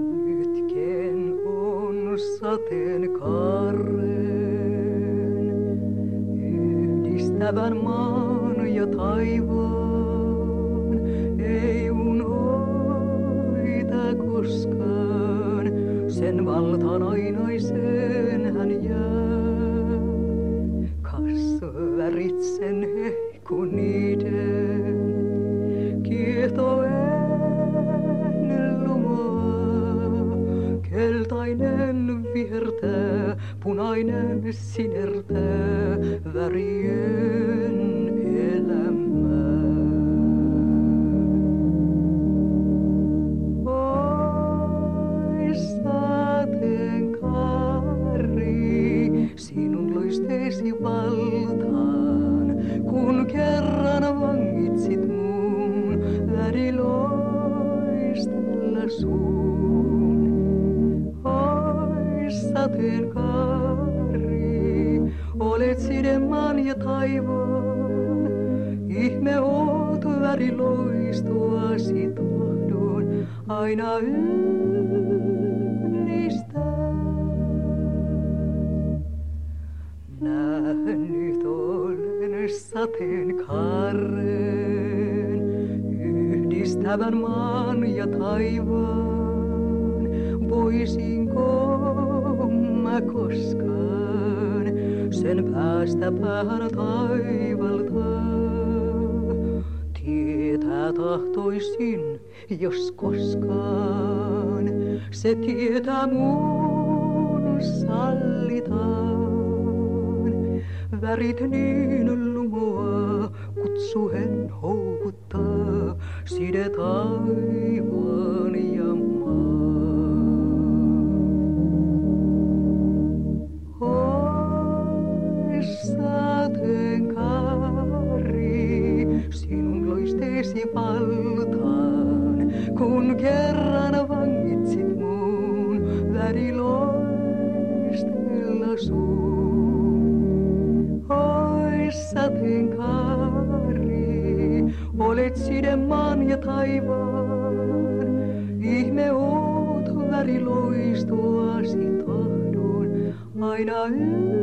Nähnytken on sateenkaaren yhdistävän maan ja taivaan. Hehku niiden, kiehtoen lumaa. Keltainen vihertää, punainen sinertää värien sun. Oi sateenkaari, olet sidemaan ja taivaan, ihme oot väriloistuasi tahdon aina yllistää. Nähnyt olen sateenkaaren, yhdistävän maan ja taivaan. Voisinko mä koskaan sen päästä päähän taivalta? Tietää tahtoisin, jos koskaan se tietää mun sallitaan. Värit niin kutsuen houkuttaa, side taivaan ja maan. Oi sinun loisteesi valtaan, kun kerran vangitsit mun väriloistella sun. Oi sateenkaari, olet sidemaan ja taivaan, ihme oot väriloistuasi tahdon aina yllistää.